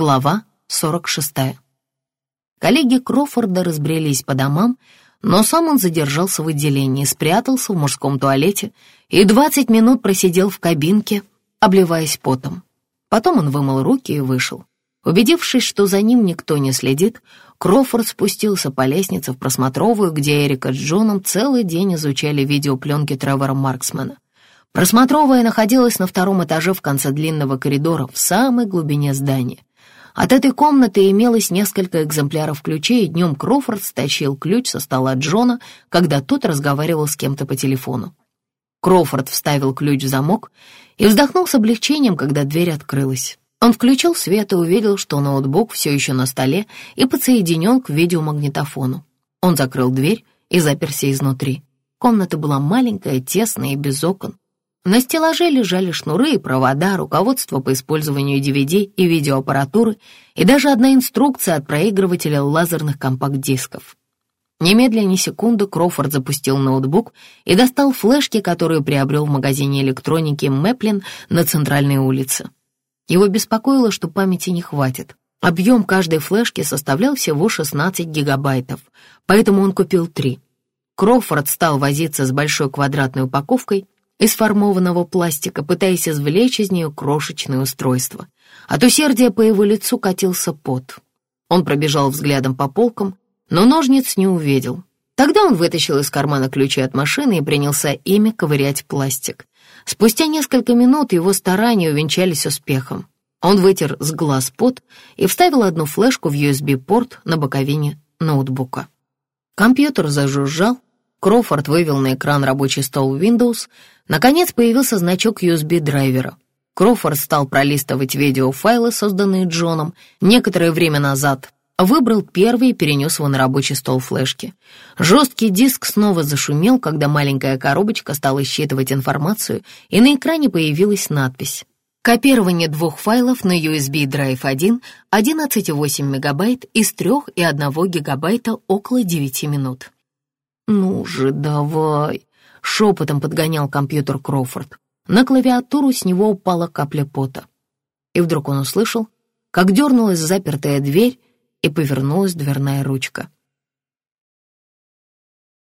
Глава 46. Коллеги Крофорда разбрелись по домам, но сам он задержался в отделении, спрятался в мужском туалете и 20 минут просидел в кабинке, обливаясь потом. Потом он вымыл руки и вышел. Убедившись, что за ним никто не следит, Крофорд спустился по лестнице в просмотровую, где Эрика с Джоном целый день изучали видеопленки Тревора Марксмана. Просмотровая находилась на втором этаже в конце длинного коридора, в самой глубине здания. От этой комнаты имелось несколько экземпляров ключей, и днем Крофорд стащил ключ со стола Джона, когда тот разговаривал с кем-то по телефону. Крофорд вставил ключ в замок и вздохнул с облегчением, когда дверь открылась. Он включил свет и увидел, что ноутбук все еще на столе и подсоединен к видеомагнитофону. Он закрыл дверь и заперся изнутри. Комната была маленькая, тесная и без окон. На стеллаже лежали шнуры и провода, руководство по использованию DVD и видеоаппаратуры и даже одна инструкция от проигрывателя лазерных компакт-дисков. Немедленно ни секунды Кроуфорд запустил ноутбук и достал флешки, которые приобрел в магазине электроники Мэплин на центральной улице. Его беспокоило, что памяти не хватит. Объем каждой флешки составлял всего 16 гигабайтов, поэтому он купил три. Кроуфорд стал возиться с большой квадратной упаковкой из формованного пластика, пытаясь извлечь из нее крошечное устройство. От усердия по его лицу катился пот. Он пробежал взглядом по полкам, но ножниц не увидел. Тогда он вытащил из кармана ключи от машины и принялся ими ковырять пластик. Спустя несколько минут его старания увенчались успехом. Он вытер с глаз пот и вставил одну флешку в USB-порт на боковине ноутбука. Компьютер зажужжал, Крофорд вывел на экран рабочий стол Windows. Наконец появился значок USB-драйвера. Крофорд стал пролистывать видеофайлы, созданные Джоном некоторое время назад. Выбрал первый и перенес его на рабочий стол флешки. Жесткий диск снова зашумел, когда маленькая коробочка стала считывать информацию, и на экране появилась надпись. Копирование двух файлов на USB Drive 1 11,8 мегабайт из 3,1 гигабайта около 9 минут. «Ну же, давай!» — шепотом подгонял компьютер Кроуфорд. На клавиатуру с него упала капля пота. И вдруг он услышал, как дернулась запертая дверь и повернулась дверная ручка.